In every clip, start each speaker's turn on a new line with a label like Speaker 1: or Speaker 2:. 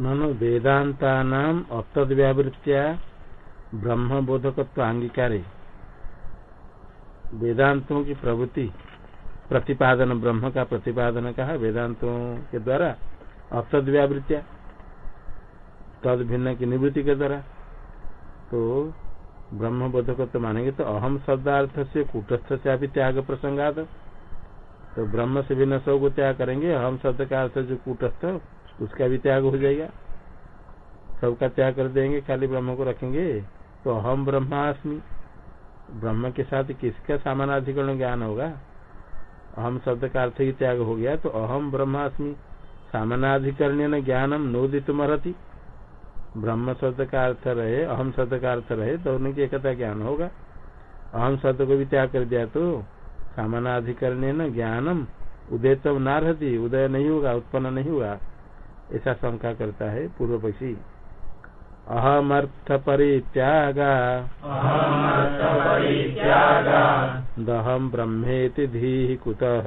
Speaker 1: ननु वेदांता अतद व्यावृत्तिया ब्रह्म बोधकत्व अंगीकारे वेदांतों की प्रवृत्ति, प्रतिपादन ब्रह्म का प्रतिपादन कहा? वेदांतों के द्वारा अतद व्यावृत्तिया तद भिन्न की निवृत्ति के द्वारा। तो ब्रह्म बोधकत्व मानेंगे तो अहम शब्दार्थ से कूटस्थ से अभी त्याग प्रसंगात। तो ब्रह्म से भिन्न सबको त्याग करेंगे, अहम शब्द का अर्थ जो कूटस्थ उसका भी त्याग हो जाएगा। सबका त्याग कर देंगे, खाली ब्रह्म को रखेंगे। तो अहम ब्रह्मास्मि। ब्रह्म के साथ किसका सामानाधिकरण ज्ञान होगा? अहम शब्द का अर्थ ही त्याग हो गया तो अहम ब्रह्मास्मि। सामानाधिकरण ज्ञानम नोदित मरती ब्रह्म शब्द का अर्थ रहे, अहम शब्द का अर्थ रहे तो उनकी एकता ज्ञान होगा। अहम शब्द को भी त्याग कर दिया तो सामानाधिकरण ज्ञानम उदय तब नारहती, उदय नहीं होगा, उत्पन्न नहीं हुआ ऐसा शंका करता है पूर्व पक्षी अहमर्थ परित्यागा दहम ब्रह्मेति धी कुतः।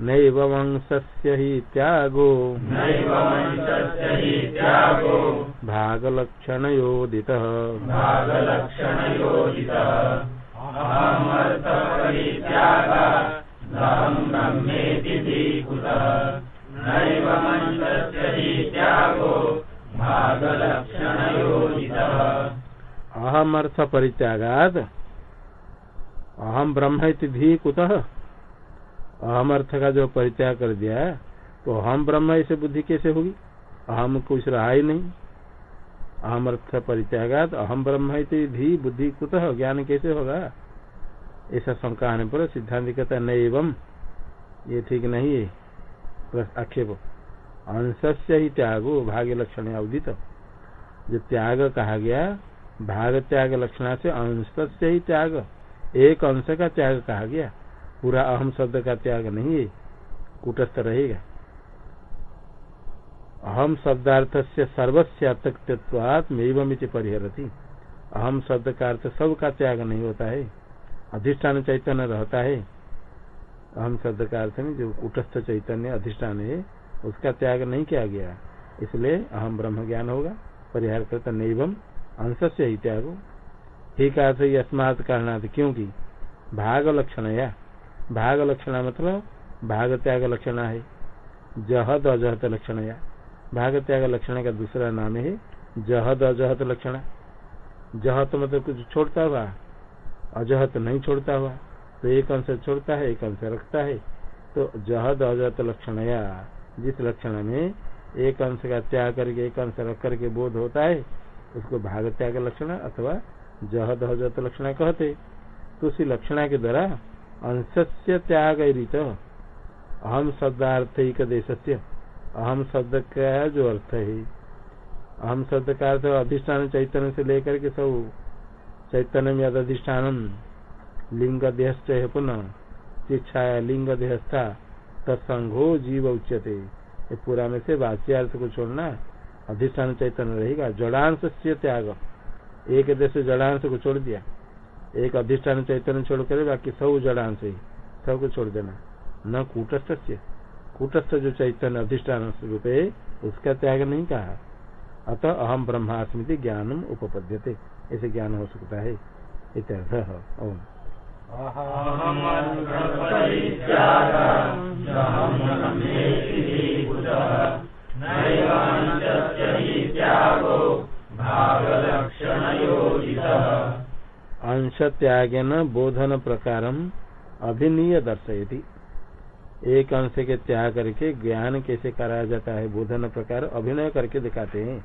Speaker 1: नैव वंशस्य हि त्यागो। भागलक्षणयोदितः। अहम अर्थ परित्यागात अहम ब्रह्म धी कुतः अहम अर्थ का जो परित्याग कर दिया तो हम ब्रह्म ऐसे बुद्धि कैसे होगी? अहम कुछ रहा ही नहीं। अहम अर्थ परित्यागात अहम ब्रह्म धी बुद्धि कुतः, ज्ञान कैसे होगा? ऐसा शंका आने पर सिद्धांत कहता नहीं एवं ये ठीक नहीं है। आक्षेप अंश से ही त्यागो भाग्य लक्षण अवधित। जो त्याग कहा गया, भाग त्याग लक्षण से अंश से ही त्याग। एक अंश का त्याग कहा गया। पूरा अहम शब्द का त्याग नहीं है। कुटस्थ रहेगा। अहम शब्दार्थ से सर्वस्व अत्यक्तत्वात्मि परिहरती। अहम शब्द का अर्थ सब का त्याग नहीं होता है। अधिष्ठान चैतन्य रहता है। अहम शब्द का अर्थ में जो कुटस्थ चैतन्य अधिष्ठान है, उसका त्याग नहीं किया गया। इसलिए अहम ब्रह्म ज्ञान होगा, परिहार करता नैवम अंश से ही त्यागो। ठीक अर्थ अस्मात कारणार्थ क्योंकि भाग लक्षण या भाग लक्षण मतलब भाग त्याग लक्षण है। जहद अजहत लक्षण या भाग त्याग लक्षण का दूसरा नाम है जहद अजहत लक्षण। जहत मतलब कुछ छोड़ता हुआ, अजहत नहीं छोड़ता हुआ। तो एक अंश छोड़ता है, एक अंश रखता है। तो जहद अजहत लक्षण या। जिस लक्षण में एक अंश का त्याग करके, एक अंश रख करके बोध होता है, उसको भाग त्याग लक्षण अथवा जहद अजहत लक्षण कहते। तो उसी लक्षणा के द्वारा अंश से त्याग रीत अहम शब्दार्थ एक देश से अहम शब्द का जो अर्थ है। अहम शब्द का अर्थ अधिष्ठान चैतन्य से लेकर के सब। चैतन्य में अधिष्ठान लिंग देहस्थ है पुनः। शिक्षाया लिंग देहस्था तत्संगो जीव उच्यते। ये पूरा में से वाच्यार्थ को छोड़ना अधिष्ठान चैतन्य रहेगा। जड़ांश से त्याग। एक देश जड़ांश को छोड़ दिया। एक अधिष्ठान चैतन्य छोड़ कर बाकी सब जड़ांश ही सबको छोड़ देना। न कूटस्थ से कूटस्थ जो चैतन्य अधिष्ठान रूप, उसका त्याग नहीं कहा। अतः अहम ब्रह्मास्मृति ज्ञानम उपपद्यते। ऐसे ज्ञान हो सकता है। इत्यर्थ। ओम। अंश त्यागेन बोधन प्रकार अभिनीय दर्शयति एक अंश के त्याग करके ज्ञान कैसे कराया जाता है, बोधन प्रकार अभिनय करके दिखाते हैं।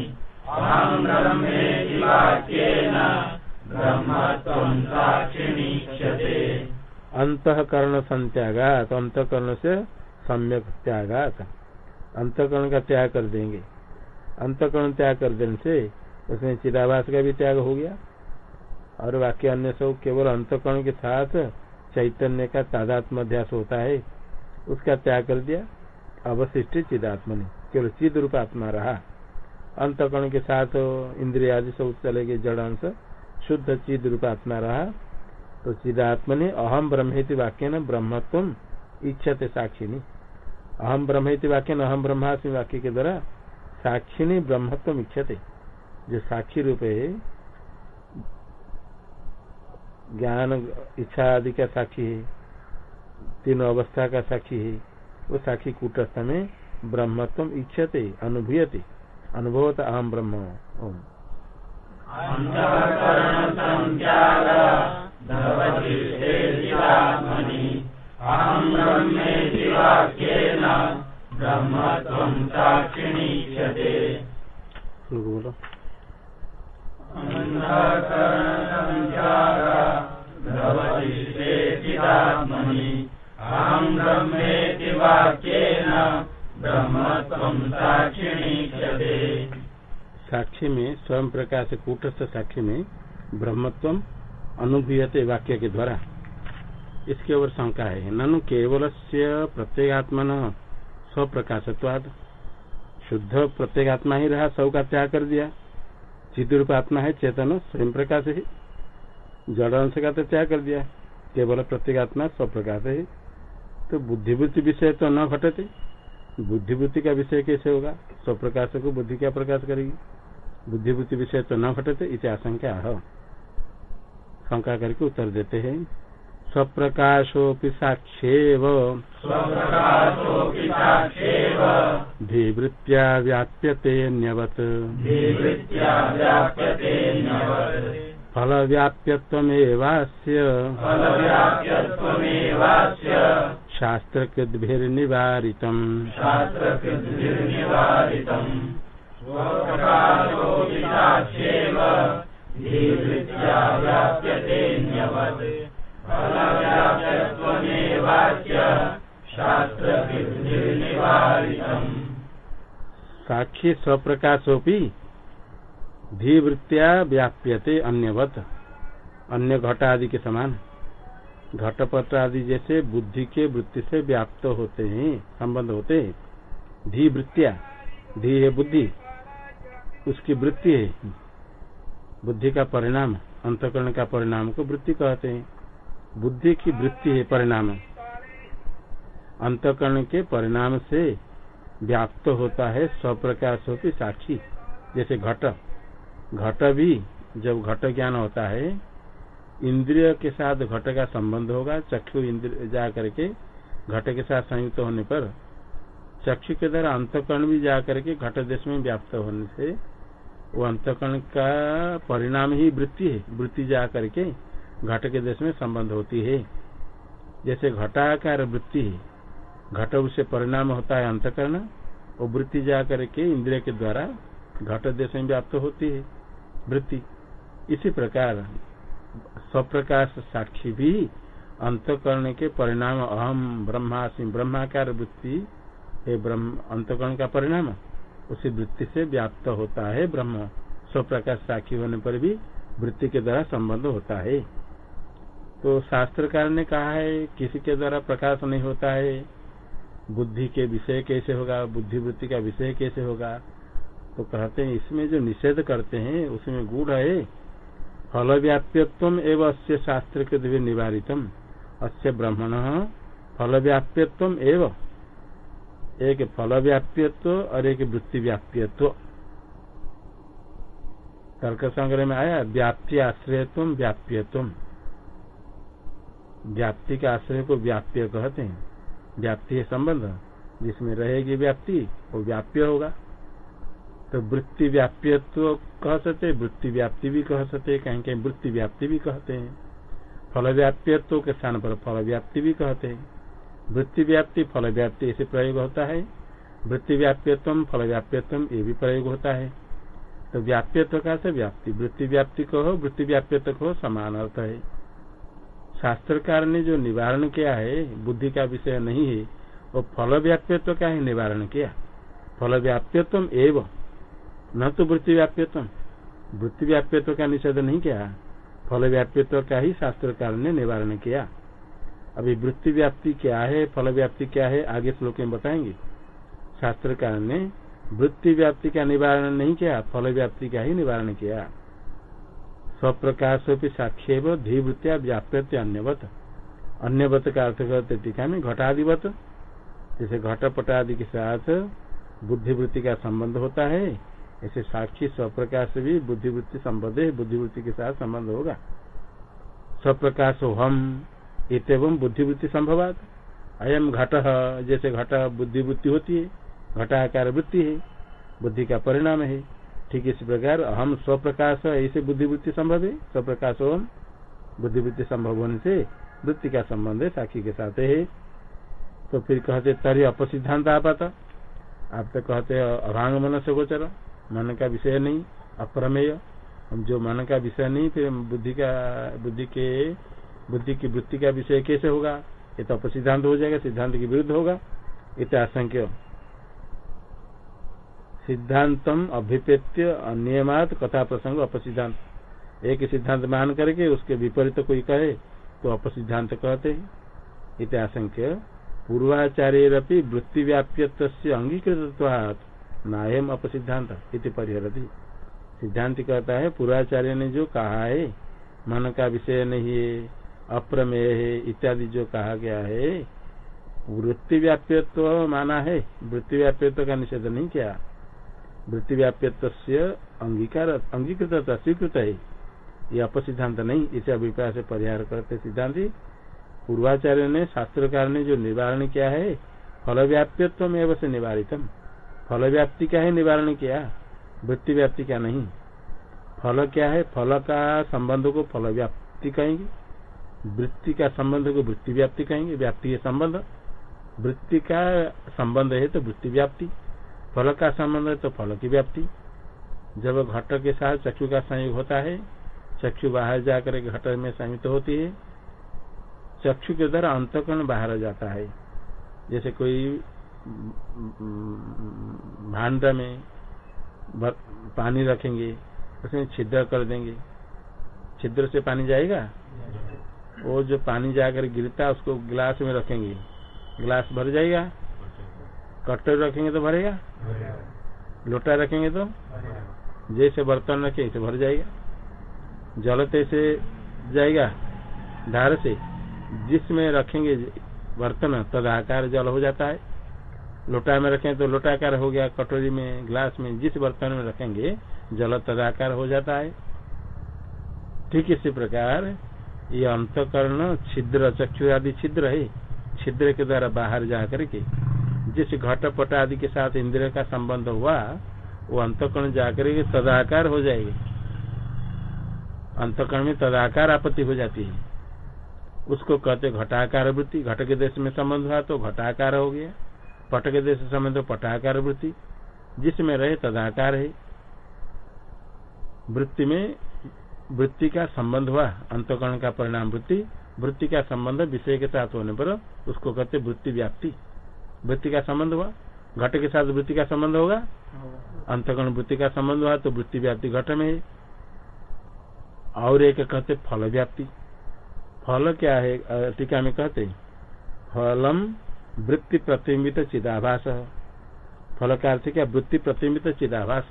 Speaker 1: संत्यागात अंतकरण से सम्यक त्यागात। अंतकरण का त्याग कर देंगे। अंतकरण त्याग कर देने से उसमें चिदाभास का भी त्याग हो गया। और बाकी अन्य सब केवल अंतकरण के साथ चैतन्य का तादात्म अध्यास होता है, उसका त्याग कर दिया। अवशिष्ट चिदात्म ने केवल चिद रूप आत्मा रहा। अंतकरण के साथ इंद्रिया आदि सब चले गए जड़ अंश, शुद्ध चिद रूप आत्मा रहा। तो चिदात्म ने अहम ब्रह्म वाक्य न ब्रह्मत्व इच्छते साक्षिणी अहम ब्रह्म वाक्य न अहम ब्रह्मास्मि वाक्य के द्वारा साक्षिणी ब्रह्मत्व इच्छते। जो साक्षी रूप है ज्ञान, इच्छा आदि का साक्षी है, तीनों अवस्था का साक्षी है, वो साक्षी कूटस्थ में ब्रह्मत्व इच्छते, अनुभूयते। अनुभवत अहम ब्रह्म। ओम। बोलो साक्षी में, स्वयं प्रकाश कूटस्थ साक्षी में ब्रह्मत्व अनुभूयते वाक्य के द्वारा। इसके ऊपर शंका है। ननु केवल से प्रत्येगात्मन स्वप्रकाशत्वाद शुद्ध प्रत्येगात्मा ही रहा, सब का त्याग कर दिया। चित्त रूप आत्मा है, चेतन, स्वयं प्रकाश है। जड़ अंश का तो त्याग कर दिया। केवल प्रत्येगात्मा स्वप्रकाश है। तो बुद्धिवृत्ति विषय तो न घटते। बुद्धिवृत्ति का विषय कैसे होगा? स्वप्रकाश को बुद्धि क्या प्रकाश करेगी? बुद्धिवृत्ति विषय तो न घटते इसे आशंका है। शंका करके उत्तर देते हैं। स्वप्रकाशोऽपि साक्ष्येव धीवृत्त्या व्याप्यते न्यवत्। फलव्याप्यत्वमेवास्य। शास्त्रकृद्भिर्निवारितम्। साक्षी स्वप्रकाशोपि धीवृत्तिया व्याप्यते अन्यवत। अन्य घट आदि के समान। घटपट आदि जैसे बुद्धि के वृत्ति से व्याप्त होते हैं, संबंध होते हैं। धी वृत्तिया धी है बुद्धि। उसकी वृत्ति है। बुद्धि का परिणाम, अंतकरण का परिणाम को वृत्ति कहते हैं। बुद्धि की वृत्ति है परिणाम। अंतकरण के परिणाम से व्याप्त होता है स्वप्रकाश होती साक्षी, जैसे घट। घट भी जब घट ज्ञान होता है, इंद्रिय के साथ घट का संबंध होगा, चक्षु इंद्रिय जा करके घट के साथ संयुक्त होने पर चक्षु के द्वारा अंतकरण भी जा करके घट देश में व्याप्त होने से वो अंतकरण का परिणाम ही वृत्ति है। वृत्ति जा करके घट के देश में संबंध होती है। जैसे घटाकार वृत्ति है। घट उससे परिणाम होता है अंतकरण, और वृत्ति जा करके इंद्रिय के द्वारा घट देश में व्याप्त होती है वृत्ति। इसी प्रकार स्वप्रकाश साक्षी भी अंतकरण के परिणाम अहम ब्रह्मासी ब्रह्माकार वृत्ति है ब्रह्म, अंतकरण का परिणाम उसी वृत्ति से व्याप्त होता है ब्रह्म। स्वप्रकाश साक्षी होने पर भी वृत्ति के द्वारा संबंध होता है। तो शास्त्रकार ने कहा है, किसी के द्वारा प्रकाश नहीं होता है। बुद्धि के विषय कैसे होगा? बुद्धि वृत्ति का विषय कैसे होगा? तो कहते हैं, इसमें जो निषेध करते हैं, उसमें गुड़ है। फल व्याप्यत्व एवं अस्य शास्त्र के निवारितम अस्य ब्रह्मण फल व्याप्यत्व एवं। एक फल व्याप्यत्व और एक वृत्ति व्याप्यत्व तर्क संग्रह में आया, व्याप्ति आश्रयत्व व्याप्यत्व व्याप्ति के आश्रय को व्याप्य कहते हैं। व्याप्ति है संबंध, जिसमें रहेगी व्याप्ति, वो व्याप्य होगा। तो वृत्ति व्याप्यत्व कह सकते वृत्ति व्याप्ति भी कह सकते कहीं कहीं वृत्ति व्याप्ति भी कहते हैं। फल व्याप्यत्व के स्थान पर फल व्याप्ति भी कहते हैं। वृत्ति व्याप्ति फल व्याप्ति ऐसे प्रयोग होता है। वृत्ति व्याप्यत्व फल व्याप्यत्व ये भी प्रयोग होता है। तो व्याप्यत्व का से व्याप्ति। वृत्ति व्याप्ति को हो वृत्ति व्याप्यत्व को समान अर्थ है। शास्त्रकार ने जो निवारण किया है, बुद्धि का विषय नहीं है, वो फल व्याप्यत्व का ही निवारण किया। फल व्याप्यत्व एवं, न तो वृत्ति व्याप्यत्व वृत्ति व्याप्यत्व का निषेध नहीं किया। फल व्याप्यत्व का ही शास्त्रकार ने निवारण किया। अभी वृत्ति व्याप्ति क्या है फल व्याप्ति क्या है, आगे श्लोक में बताएँगे। शास्त्रकार ने वृत्ति व्याप्ति का निवारण नहीं किया फल व्याप्ति का ही निवारण किया। स्वप्रकाश साक्ष्य धीवृत्तिया व्याप्य अन्यवत। अन्यवत का अर्थ करते टीका में घटाधिवत जैसे घटपट आदि के साथ बुद्धिवृत्ति का संबंध होता है, ऐसे साक्षी स्वप्रकाश भी बुद्धिवृत्ति संबंध है, बुद्धिवृत्ति के साथ संबंध होगा। स्वप्रकाश हम इतम बुद्धिवृत्ति संभवात। अयम घट, जैसे घट बुद्धिवृत्ति होती है, घटाकार वृत्ति है, बुद्धि का परिणाम है। ठीक इस प्रकार हम स्वप्रकाश ऐसे बुद्धिवृत्ति संभव है। स्वप्रकाश ओम, बुद्धिवृत्ति संभव होने से वृत्ति का संबंध है साक्षी के साथ है। तो फिर कहते तरी अपसिद्धांत आपात। आप तो कहते, अभांग मन से गोचर, मन का विषय नहीं, अप्रमेय। हम जो मन का विषय नहीं, फिर बुद्धि का, बुद्धि के बुद्धि की वृत्ति का विषय कैसे होगा? ये तो अपसिद्धांत हो जाएगा, सिद्धांत के विरुद्ध होगा। इत आशंक्य। सिद्धांतम अभिपेत्य नियमात कथा प्रसंग अपसिद्धांत। एक सिद्धांत मान करके उसके विपरीत तो कोई कहे तो अपसिद्धांत कहते हैं। इत आशंक्य। पूर्वाचार्य वृत्ति व्याप्य अंगीकृत नायम अपसिद्धांत इति परिहरती। सिद्धांत कहता है, पूर्वाचार्य ने जो कहा है, मन का विषय नहीं है। अप्रमेय है इत्यादि जो कहा गया है वृत्ति व्याप्यत्व माना है। वृत्ति व्याप्यत्व का निषेध नहीं किया। वृत्ति व्याप्यत्व अंगीकार, अंगीकृत स्वीकृत है। ये अपसिद्धांत नहीं, इसे अभिप्राय से परिहार करते सिद्धांति। पूर्वाचार्य ने, शास्त्रकार ने जो निवारण किया है फल व्याप्यत्व में अवश्य निवारितम। फल व्याप्ति का है निवारण किया वृत्ति व्याप्ति का नहीं। फल क्या है? फल का संबंध को फल व्याप्ति कहेंगे। वृत्ति का संबंध को वृत्ति व्याप्ति कहेंगे। व्याप्ति है संबंध। वृत्ति का संबंध है तो वृत्ति व्याप्ति। फल का संबंध है तो फल की व्याप्ति। जब घट के साथ चक्षु का संयोग होता है, चक्षु बाहर जाकर घट में संयुक्त होती है, चक्षु के द्वारा अंतकरण बाहर जाता है। जैसे कोई भांड में पानी रखेंगे, उसमें छिद्र कर देंगे। छिद्र से पानी जाएगा? वो जो पानी जाकर गिरता है, उसको गिलास में रखेंगे। गिलास भर जाएगा। कट्टर रखेंगे तो भरेगा। लोटा रखेंगे तो? जैसे बर्तन रखे, ऐसे भर जाएगा। जल तैसे जाएगा, धार से। जिसमें रखेंगे बर्तन तदाकार जल हो जाता है। लोटा में रखें तो लोटाकार हो गया, कटोरी में, ग्लास में, जिस बर्तन में रखेंगे, जल तदाकार हो जाता है। ठीक इसी प्रकार ये अंतकरण छिद्र, चक्षु आदि छिद्र है। छिद्र के द्वारा बाहर जा करके जिस घट पट आदि के साथ इंद्रिय का संबंध हुआ, वो अंतकरण जाकर के तदाकार हो जाएगी। अंतकरण में तदाकार आपत्ति हो जाती है। उसको कहते घटाकार वृत्ति। घट के देश में संबंध हुआ तो घटाकार हो गया। पट के देश में संबंध तो पटाकार वृत्ति। जिसमें रहे तदाकार है। वृत्ति में वृत्ति का संबंध हुआ, अंतकरण का परिणाम वृत्ति वृत्ति का संबंध विषय के साथ होने पर उसको कहते वृत्ति व्याप्ति। वृत्ति का संबंध हुआ, घट के साथ वृत्ति का संबंध होगा, अंतकरण वृत्ति का संबंध हुआ तो वृत्ति व्याप्ति घट में। है और एक कहते फल व्याप्ति। फल क्या है? टीका में कहते फलम वृत्ति प्रतिबिंबित चिदाभास। फल का अर्थ क्या? वृत्ति प्रतिबिंबित चिदाभास।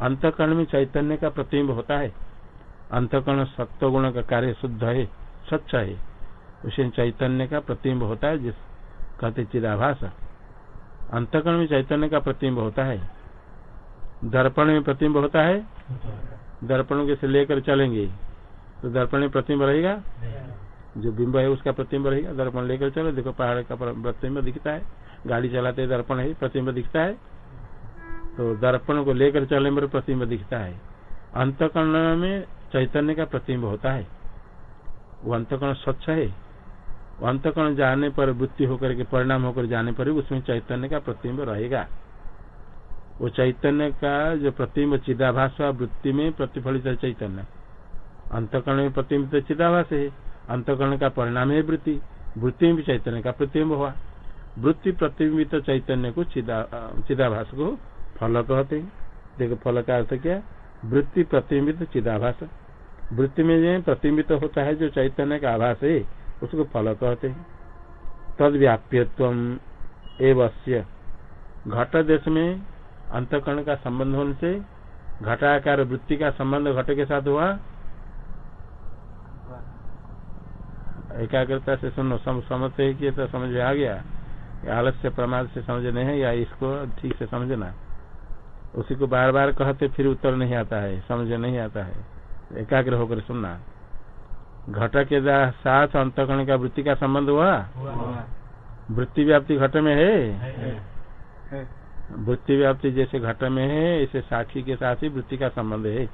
Speaker 1: अंतकरण में चैतन्य का प्रतिबिंब होता है। अंतकरण सत्व गुण का कार्य शुद्ध है स्वच्छ है। उसे चैतन्य का प्रतिबिंब होता है जिस कहते चिदाभास। अंतकरण में चैतन्य का प्रतिबिंब होता है। दर्पण में प्रतिबिंब होता है। दर्पण के से लेकर चलेंगे। तो दर्पण में प्रतिबिंब रहेगा? जो बिंब है उसका प्रतिबिंब रहेगा। दर्पण लेकर चलो देखो पहाड़ का प्रतिबिंब दिखता है। गाड़ी चलाते दर्पण है प्रतिबिंब दिखता है। तो दर्पण को लेकर चलने पर प्रतिबिंब दिखता है। अंतकरण में चैतन्य का प्रतिबिंब होता है। वो अंतकरण स्वच्छ है। अंतकरण जाने पर वृत्ति होकर के, परिणाम होकर जाने पर भी उसमें चैतन्य का प्रतिबिंब रहेगा। वो चैतन्य का जो प्रतिबिंब चिदाभास वृत्ति में प्रतिफलित है चैतन्य। अंतकरण में प्रतिबिंब चिदाभास है। अंतकरण का परिणाम है वृत्ति। वृत्ति में भी चैतन्य का प्रतिबिंब हुआ। वृत्ति प्रतिबिंबित चैतन्य को चिदा, चिदाभास को फल कहते हैं। देखो फल का अर्थ क्या? वृत्ति प्रतिबिंबित चिदाभास। वृत्ति में जो प्रतिबिंबित होता है जो चैतन्य का आभास है उसको फल कहते हैं। तद व्याप्यत्व एवं घट देश में अंतकरण का संबंध होने से घटाकार वृत्ति का संबंध घट के साथ हुआ। एकाग्रता से सुनो सम, समझते कि तो समझ आ गया। आलस्य प्रमाद से समझ नहीं है या इसको ठीक से समझना। उसी को बार बार कहते फिर उत्तर नहीं आता है समझ नहीं आता है। एकाग्र होकर सुनना। घट के साथ अंतकरण का वृत्ति का संबंध हुआ? वृत्ति व्याप्ति घट में है? वृत्ति व्याप्ति जैसे घट में है ऐसे साक्षी के साथ ही वृत्ति का संबंध है।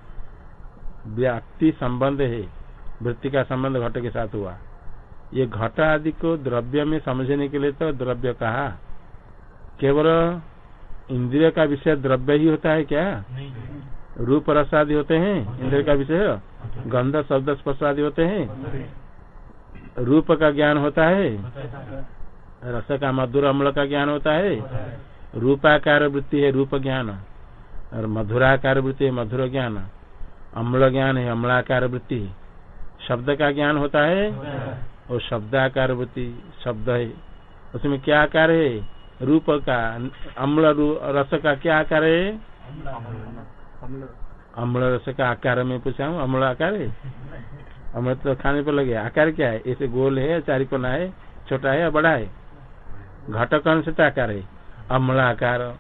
Speaker 1: व्याप्ति संबंध है वृत्ति का संबंध घट के साथ हुआ। ये घट आदि को द्रव्य में समझने के लिए तो द्रव्य कहा। केवल इंद्रिय का विषय द्रव्य ही होता है क्या? रूप रस आदि होते हैं, इंद्र का विषय, गंध, शब्द स्पर्श आदि होते हैं। रूप का ज्ञान होता है, रस का मधुर अम्ल का ज्ञान होता है, रूपाकार वृत्ति है रूप ज्ञान, और मधुराकार वृत्ति है मधुर ज्ञान, अम्ल ज्ञान है अम्लाकार वृत्ति, शब्द का ज्ञान होता है, और शब्दाकार वृत्ति, शब्द है। उसमें क्या आकार है? रूप का, अम्ल रस का क्या आकार है? अम्ल। रस का आकार में पूछा हूँ, अम्ल आकार है? अम्ल तो खाने पर लगे, आकार क्या है? ऐसे गोल है, चारिकोना है, छोटा है या बड़ा है? घटक से आकार है। अम्ल आकार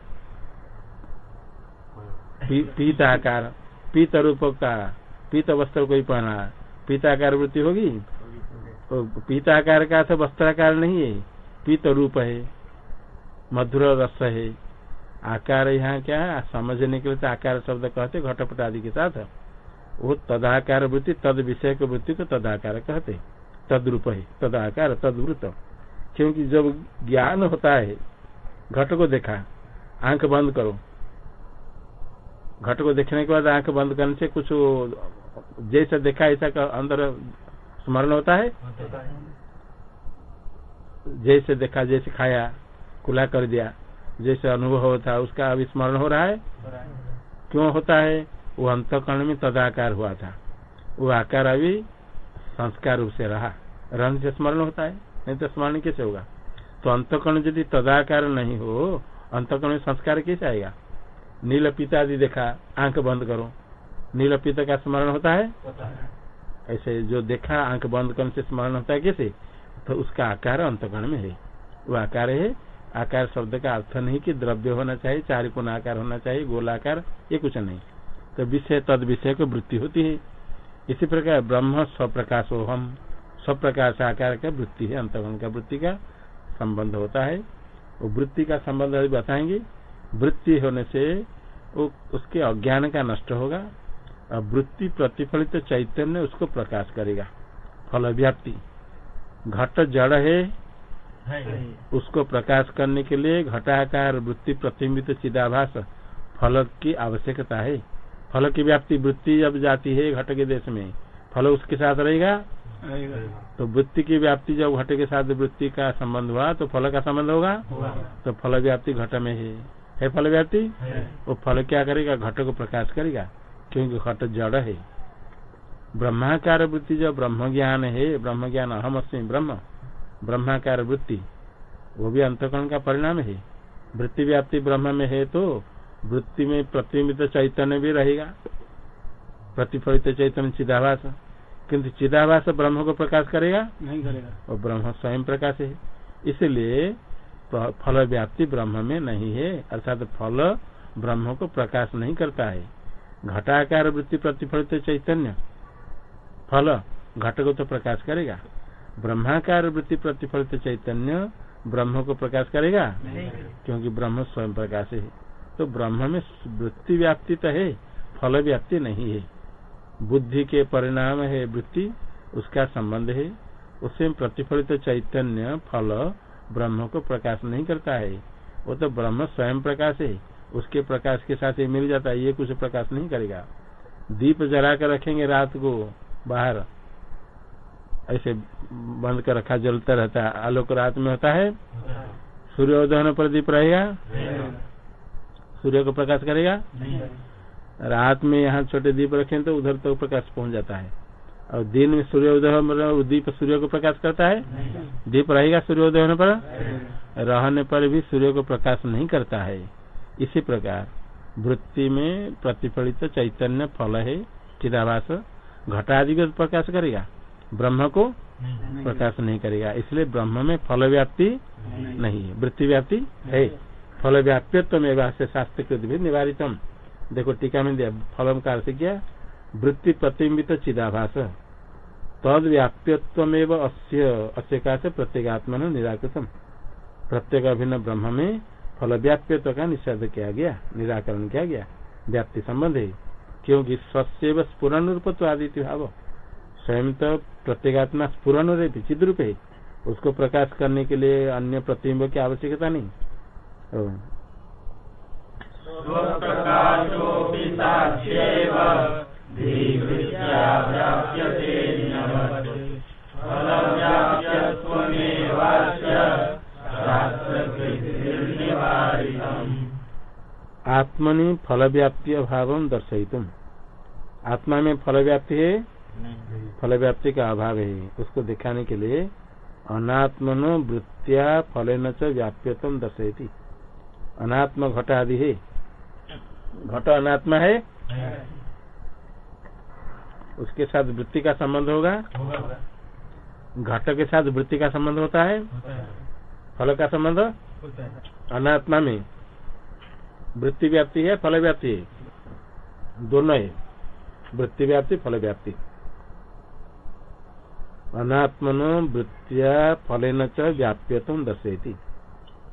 Speaker 1: पीत आकार, पीत रूप का, पीत वस्त्र कोई पहना। पीताकार वृत्ति होगी? तो पीताकार का तो वस्त्राकार नहीं है। पीत रूप है, मधुर रस है। आकार यहाँ क्या है? समझने के लिए तो आकार शब्द कहते घटपट आदि के साथ। वो तदाकार वृत्ति तद विषय की वृत्ति को तदाकार कहते। तद रूप है तदाकार तदवृत क्योंकि जब ज्ञान होता है घट को देखा आँख बंद करो। घट को देखने के बाद आँख बंद करने से कुछ जैसा देखा ऐसा अंदर स्मरण होता है। जैसे देखा जैसे खाया कुला कर दिया। जैसे अनुभव होता है, उसका अभी स्मरण हो रहा है। क्यों होता है? वो अंतकरण में तदाकार हुआ था। वो आकार अभी संस्कार रूप से रहा। रहने से स्मरण होता है, नहीं तो स्मरण कैसे होगा? तो अंतकरण यदि तदाकार नहीं हो, अंतकरण में संस्कार कैसे आएगा? नील पिता आदि देखा, आँख बंद करो। नील पिता का स्मरण होता है? ऐसे जो देखा, आँख बंद करने से स्मरण होता है कैसे? तो उसका आकार अंतकरण में है। वो आकार है आकार शब्द का अर्थ नहीं कि द्रव्य होना चाहिए चार कोण आकार होना चाहिए गोलाकार ये कुछ नहीं। तो विषय, तद विषय को वृत्ति होती है। इसी प्रकार ब्रह्म स्वप्रकाश हम स्वप्रकाश आकार का वृत्ति है, अंतगण का वृत्ति का संबंध होता है। वो वृत्ति का संबंध अभी बताएँगे। वृत्ति होने से वो उसके अज्ञान का नष्ट होगा, और वृत्ति प्रतिफलित चैतन्य उसको प्रकाश करेगा। फल व्याप्ति। घट जड़ है उसको प्रकाश करने के लिए घटाकार वृत्ति प्रतिबिंबित चिदाभास फल की आवश्यकता है। फल की व्याप्ति वृत्ति जब जाती है घट के देश में फल उसके साथ रहेगा? तो वृत्ति की व्याप्ति जब घट के साथ वृत्ति का संबंध हुआ तो फल का संबंध होगा? तो फल व्याप्ति घट में है। है फल व्याप्ति? वो फल क्या करेगा? घट को प्रकाश करेगा क्योंकि घट जड़ है। ब्रह्माकार वृत्ति जब ब्रह्म ज्ञान है ब्रह्म ज्ञान अहम अस्मी ब्रह्म ब्रह्माकार वृत्ति वो भी अंतकरण का परिणाम है। वृत्ति व्याप्ति ब्रह्म में है तो वृत्ति में प्रतिबिंबित चैतन्य भी रहेगा। प्रतिफलित चैतन्य चिदाभास। किंतु चिदाभास ब्रह्म को प्रकाश करेगा?
Speaker 2: नहीं करेगा।
Speaker 1: और ब्रह्म स्वयं प्रकाश है। इसलिए फल व्याप्ति ब्रह्म में नहीं है अर्थात फल ब्रह्म को प्रकाश नहीं करता है। घटाकार वृत्ति प्रतिफलित चैतन्य। फल घट को तो प्रकाश करेगा। ब्रह्माकार वृत्ति प्रतिफलित चैतन्य ब्रह्म को प्रकाश करेगा? क्योंकि ब्रह्म स्वयं प्रकाश है। तो ब्रह्म में वृत्ति व्याप्ति तो है फल व्याप्ति नहीं है। बुद्धि के परिणाम है वृत्ति उसका संबंध है। उससे प्रतिफलित चैतन्य फल ब्रह्म को प्रकाश नहीं करता है। वो तो ब्रह्म स्वयं प्रकाश है। उसके प्रकाश के साथ ये मिल जाता है ये कुछ प्रकाश नहीं करेगा। दीप जला कर रखेंगे रात को बाहर। ऐसे बंद कर रखा, जलता रहता है। आलोक रात में होता है। सूर्योदय पर दीप रहेगा? सूर्य को प्रकाश करेगा? रात में यहाँ छोटे दीप रखे तो उधर तक तो प्रकाश पहुँच जाता है। और दिन में सूर्योदय दीप सूर्य को प्रकाश करता है? दीप रहेगा सूर्योदय होने पर? रहने पर भी सूर्य को प्रकाश नहीं करता है। इसी प्रकार वृत्ति में प्रतिफलित चैतन्य फल है, चिदाभास घटादि को प्रकाश करेगा। ब्रह्म को प्रकाश नहीं करेगा। इसलिए ब्रह्म में फल व्याप्ति नहीं है। वृत्ति व्याप्ति है। फल व्याप्यत्व में शास्त्र भी निवारित देखो टीका में दिया फलम का अर्थ क्या? वृत्ति प्रतिबिंबित चिदाभास। तद व्याप्यत्व अस्य अस्य का से प्रत्येगात्मा निराकृतम। प्रत्येक अभिन्न ब्रह्म में फल व्याप्यत्व का निषेध किया गया निराकरण किया गया। व्याप्ति संबंध है। क्योंकि रूप तो आदित्य भाव। स्वयं तो प्रत्येगात्मा स्पूर्ण विचित रूप है। उसको प्रकाश करने के लिए अन्य प्रतिबिंब की आवश्यकता नहीं। आत्मनि फल व्याप्ति अभाव दर्शित आत्मा में फल व्याप्ति है फल व्याप्ति का अभाव है। उसको दिखाने के लिए अनात्मनो वृत्तिया फल न व्याप्यतम दर्शयती। अनात्म घट आदि है। घट अनात्मा है। उसके साथ वृत्ति का संबंध होगा। घट के साथ वृत्ति का संबंध होता है। फल का संबंध? अनात्मा में। वृत्ति व्याप्ति है फल व्याप्ति है। दोनों है। वृत्ति व्याप्ति फल व्याप्ति। अनात्मनो वृत्तिया फल न व्याप्यतम दर्शेती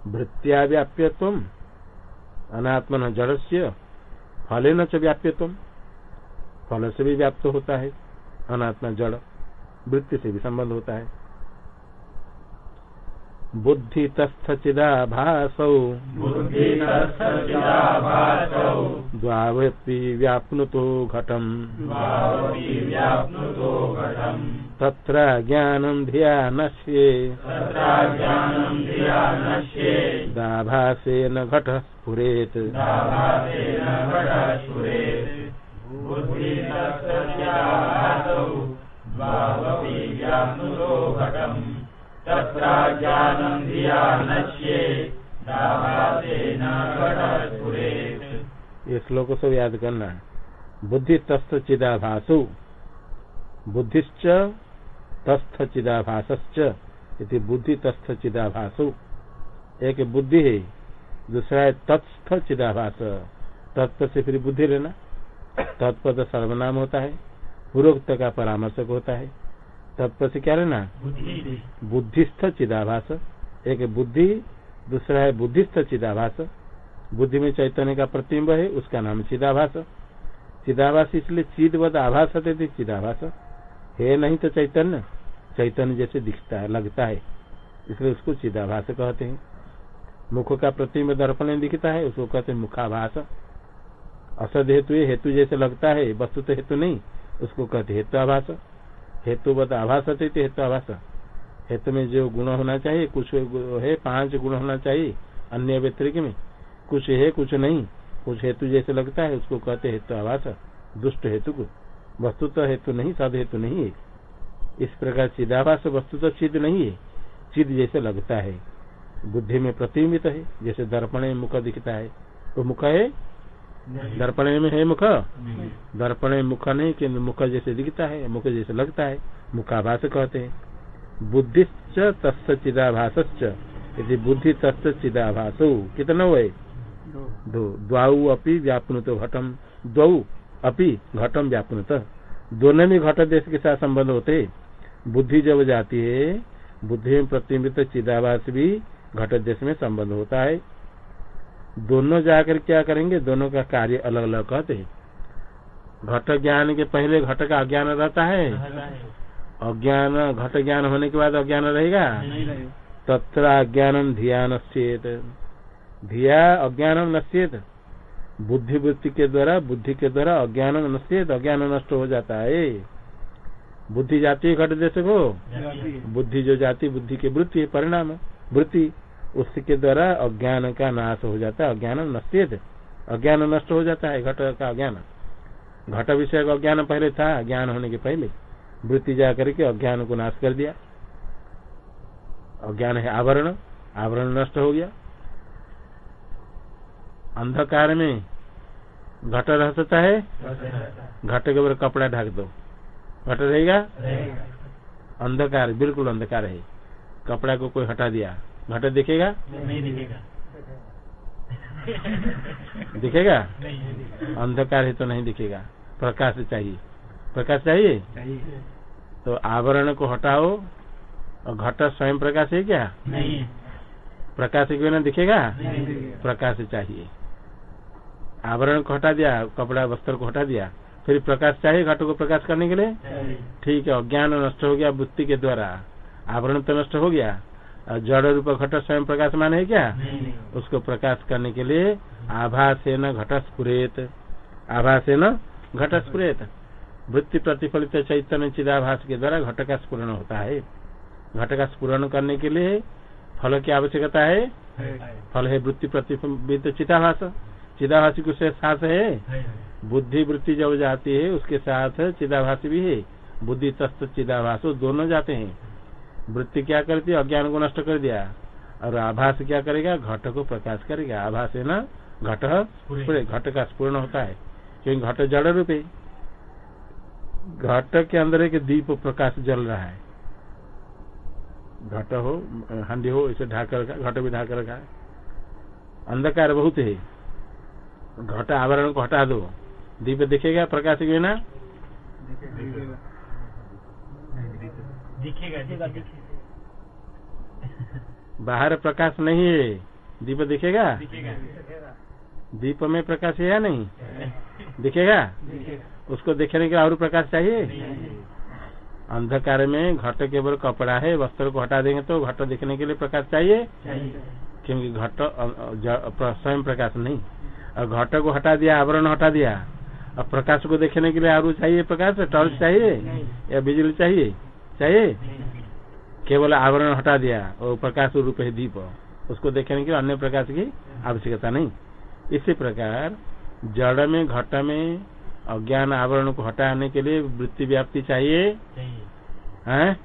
Speaker 1: वृत्तिया व्याप्यतम अनात्मन जड़ से फल न व्याप्यतम फल से भी व्याप्त होता है अनात्मा जड़ वृत्ति से भी संबंध होता है। बुद्धि तस्थचिदाभासौ द्वावपि व्याप्नुतो घटम्। तत्र ज्ञानं धिया नश्ये दाभासेन घटः स्फुरेत्। ये श्लोक सब याद करना बुद्धि तस्थ चिदाभासु। बुद्धिश्च तस्थ चिदाभास बुद्धि तस्थ चिदाभासु एक बुद्धि है दूसरा है तत्स्थ चिदाभास तत्व से फिर बुद्धि लेना तत्पद सर्वनाम होता है पूर्वोक्त का परामर्शक होता है। तत्व से क्या लेना बुद्धिस्थ चिदाभास एक बुद्धि दूसरा है बुद्धिस्थ चिदाभास बुद्धि में चैतन्य का प्रतिम्ब है उसका नाम चिदाभास। चिदाभास इसलिए चिदवद आभास चिदाभास। है नहीं तो चैतन्य। चैतन्य जैसे दिखता है, लगता है। इसलिए उसको चिदाभास कहते हैं। मुख का प्रतिम्ब दर्पण दिखता है, उसको कहते हैं मुखाभास। असद हेतु हेतु जैसे लगता है वस्तु तो हेतु नहीं, उसको कहते हेतु आभास हेतुवत आभास हेतु आभास हेतु में जो गुण होना चाहिए, कुछ है, पाँच गुण होना चाहिए, अन्य व्यतिरिक में। कुछ है, कुछ नहीं, कुछ हेतु जैसे लगता है, उसको कहते हेतु आभास दुष्ट हेतु को। वस्तु तो हेतु नहीं, सद हेतु नहीं है। इस प्रकार चिदाभास वस्तु तो चिद नहीं है। चिद जैसे लगता है। बुद्धि में प्रतिबिंबित है जैसे दर्पण में मुख दिखता है। तो मुख है? दर्पण में है मुख? दर्पण में मुख नहीं कि मुख जैसे दिखता है मुख जैसे लगता है। मुखाभास कहते हैं। बुद्धिश्च तस् चिदाभास यदि बुद्धि तस् चिदाभास कितना हुए दो। द्वाऊ अपनी व्यापनुत घटम। दौ अपी घटम व्यापनुत। दोनों में घट देश के साथ संबंध होते बुद्धि जब जाती है बुद्धि में प्रतिबिंबित चिदाभास भी घट देश में संबंध होता है। दोनों जाकर क्या करेंगे? दोनों का कार्य अलग अलग कहते हैं। घट ज्ञान के पहले घट का अज्ञान रहता है। अज्ञान घट ज्ञान होने के बाद अज्ञान रहेगा? तत्र अज्ञान धिया नश्चेत धिया अज्ञान नश्चेत बुद्धि वृत्ति के द्वारा बुद्धि के द्वारा अज्ञान नश्चेत अज्ञान नष्ट हो जाता है। बुद्धि जाती है घट देश को बुद्धि जो जाती बुद्धि की वृत्ति परिणाम वृत्ति उसके द्वारा अज्ञान का नाश हो जाता है अज्ञान नश्चित अज्ञान नष्ट हो जाता है घट का अज्ञान। घट विषय का अज्ञान पहले था ज्ञान होने के पहले। वृत्ति जा करके अज्ञान को नाश कर दिया। अज्ञान है आवरण आवरण नष्ट हो गया। अंधकार में घट रह सकता है। घट के ऊपर कपड़ा ढक दो। घट रहेगा अंधकार बिल्कुल अंधकार है। कपड़ा को कोई हटा दिया घट दिखेगा?
Speaker 2: नहीं दिखेगा।
Speaker 1: दिखेगा?
Speaker 2: नहीं
Speaker 1: अंधकार है तो नहीं दिखेगा। प्रकाश चाहिए। प्रकाश चाहिए?
Speaker 2: चाहिए।
Speaker 1: तो आवरण को हटाओ। और घट स्वयं प्रकाश है क्या?
Speaker 2: नहीं।
Speaker 1: प्रकाश के बिना दिखेगा?
Speaker 2: नहीं दिखेगा।
Speaker 1: प्रकाश चाहिए। आवरण को हटा दिया कपड़ा वस्त्र को हटा दिया। फिर प्रकाश चाहिए घट को प्रकाश करने के लिए? ठीक है अज्ञान नष्ट हो गया बुद्धि के द्वारा। आवरण तो नष्ट हो गया। और जड़ रूप घट स्वयं प्रकाश मान है क्या? उसको प्रकाश करने के लिए आभा से न घट स्फुरेत आभास न घट स्फुरेत वृत्ति प्रतिफलित चैतन्य चिदाभास के द्वारा घट का स्फुरन होता है। घट का स्फुरन करने के लिए फल की आवश्यकता है?
Speaker 2: है।
Speaker 1: फल है वृत्ति प्रतिफलित चिदाभास। चिदाभासी को से है
Speaker 2: है।
Speaker 1: बुद्धि वृत्ति जब जाती है उसके साथ चिदाभास भी है। बुद्धि तस्त चिदाभास दोनों जाते हैं। वृत्ति क्या करती है अज्ञान को नष्ट कर दिया। और आभास क्या करेगा? घट को प्रकाश करेगा। आभास है ना? घट घट का स्पूर्ण होता है। क्योंकि घट जड़ रूप। है घट के अंदर एक दीप प्रकाश जल रहा है। घट हो हंडी हो इसे ढाकर रखा घट भी ढाकर रखा है। अंधकार बहुत है। घट आवरण को हटा दो। दीप दिखेगा प्रकाश के बिना?
Speaker 2: दिखेगा दिखेगा।
Speaker 1: बाहर प्रकाश नहीं है दीप दिखेगा?
Speaker 2: दिखेगा।
Speaker 1: दीप में प्रकाश है या नहीं? दिखेगा? उसको देखने के लिए और प्रकाश चाहिए? अंधकार में घट केवल कपड़ा है वस्त्र को हटा देंगे तो घट दिखने के लिए प्रकाश चाहिए?
Speaker 2: चाहिए।
Speaker 1: क्योंकि घट स्वयं प्रकाश नहीं। और घट को हटा दिया आवरण हटा दिया। अब प्रकाश को देखने के लिए और चाहिए प्रकाश टॉर्च चाहिए? या बिजली चाहिए? चाहिए? केवल आवरण हटा दिया और प्रकाश रूप है दीप उसको देखने के लिए अन्य प्रकाश की आवश्यकता नहीं। इसी प्रकार जड़ में घट में अज्ञान आवरण को हटाने के लिए वृत्ति व्याप्ति चाहिए।
Speaker 2: चाहिए।
Speaker 1: हैं?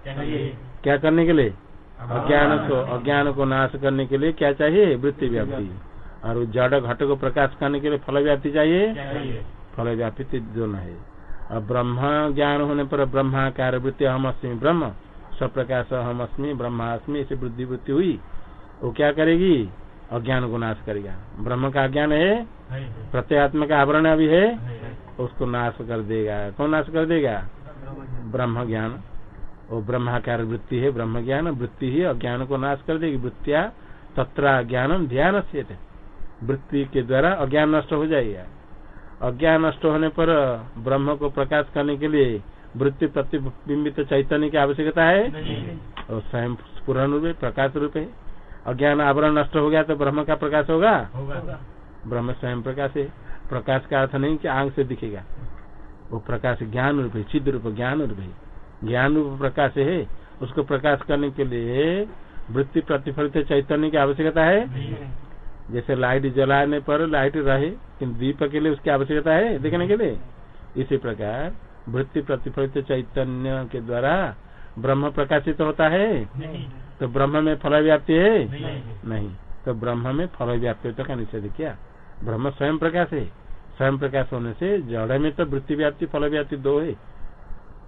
Speaker 1: क्या करने के लिए? अज्ञान को अज्ञान को नाश करने के लिए क्या चाहिए? वृत्ति व्याप्ति। और जड़ घट को प्रकाश करने के लिए फल व्याप्ति चाहिए?
Speaker 2: चाहिए।
Speaker 1: फल व्याप्ति दोनों है। और ब्रह्म ज्ञान होने पर ब्रह्माकार वृत्ति हम अस्मी ब्रह्म स्वप्रकाश हम अस्मी ब्रह्मास्मि ऐसी वृद्धि वृत्ति हुई। वो क्या करेगी? अज्ञान को नाश करेगा। ब्रह्म का ज्ञान है? प्रत्यात्म का आवरण अभी है? उसको नाश कर देगा। कौन नाश कर देगा? ब्रह्म ज्ञान। वो ब्रह्माकार वृत्ति है ब्रह्म ज्ञान वृत्ति ही अज्ञान को नाश कर देगी। वृत्तिया तत्र ज्ञानम ध्यान से वृत्ति के द्वारा अज्ञान नष्ट हो जाएगा। अज्ञान नष्ट होने पर ब्रह्म को प्रकाश करने के लिए वृत्ति प्रतिबिंबित चैतन्य की आवश्यकता है? और स्वयं स्पुरन रूप है प्रकाश रूप है अज्ञान आवरण नष्ट हो गया तो ब्रह्म का प्रकाश होगा?
Speaker 2: होगा।
Speaker 1: ब्रह्म स्वयं प्रकाश है। प्रकाश का अर्थ नहीं कि आँख से दिखेगा। वो प्रकाश ज्ञान रूप है सिद्ध रूप ज्ञान रूप है ज्ञान रूप प्रकाश है। उसको प्रकाश करने के लिए वृत्ति प्रतिफलित चैतन्य की आवश्यकता है? जैसे लाइट जलाने पर लाइट रहे किंतु दीप के लिए उसकी आवश्यकता है देखने के लिए? इसी प्रकार वृत्ति प्रतिफलित चैतन्य के द्वारा ब्रह्म प्रकाशित होता है।
Speaker 2: नहीं।
Speaker 1: तो ब्रह्म में फल व्याप्ति है?
Speaker 2: नहीं।
Speaker 1: नहीं। तो ब्रह्म में फल व्याप्ति का निषेध किया। ब्रह्म स्वयं प्रकाश है। स्वयं प्रकाश होने से जड़ में तो वृत्ति व्याप्ति फल व्याप्ति दो है।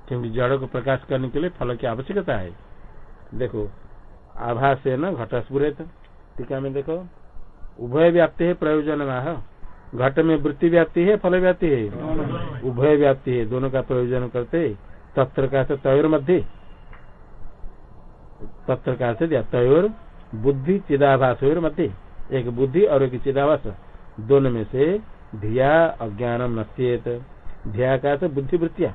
Speaker 1: क्योंकि जड़ को प्रकाश करने के लिए फल की आवश्यकता है। देखो आभास है न घट स्फुरित टीका में देखो। उभय व्याप्ति है, प्रयोजन घट में वृत्ति व्याप्ति है, फल व्याप्ति है। उभय व्याप्ति है, दोनों का प्रयोजन करते तत्र का तयोर मध्य। तत्र का तयोर बुद्धि, चिदाभास मध्य। एक बुद्धि और एक चिदाभास। दोनों में से धिया अज्ञानम नश्चेत धिया का तो बुद्धि वृत्तिया।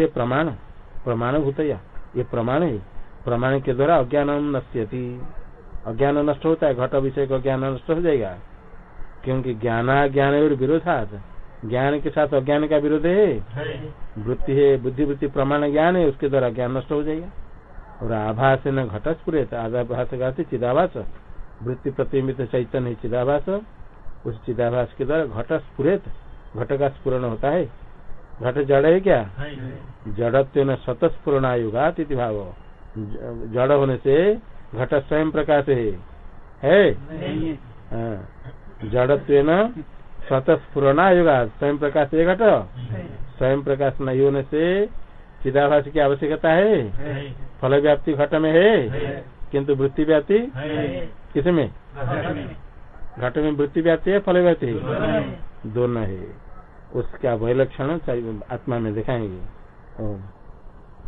Speaker 1: है प्रमाण। प्रमाण भूतया। ये प्रमाण है। प्रमाण के द्वारा अज्ञानम नश्यति। अज्ञान नष्ट होता है घट विषय का ज्ञान नष्ट हो जाएगा। क्योंकि ज्ञाना ज्ञान और विरोधात ज्ञान के साथ अज्ञान का विरोध है। वृत्ति है बुद्धि वृत्ति प्रमाण ज्ञान है उसके द्वारा ज्ञान नष्ट हो जाएगा। और आभास न घट पूरे आभास का चिदाभास। वृत्ति प्रतिबिंबित चैतन्य चिदाभास। उस चिदाभास के द्वारा घट स्फुरेत घट का स्फुरन होता है। घट जड़ है क्या? जड़त्व न युगात इति भाव। जड़ होने से घट स्वयं प्रकाश। है? है। हाँ। जड़त्व न स्वतस्फुरणा युगात। स्वयं प्रकाश है घट। स्वयं प्रकाश नहीं होने से चिदाभास की आवश्यकता है। फल व्याप्ति घट में है। किंतु वृत्ति व्याप्ति किसमें घट में। वृत्ति व्याप्ति है फल व्याप्ति है दोनों है। उसका वैलक्षण आत्मा में दिखाएँगे।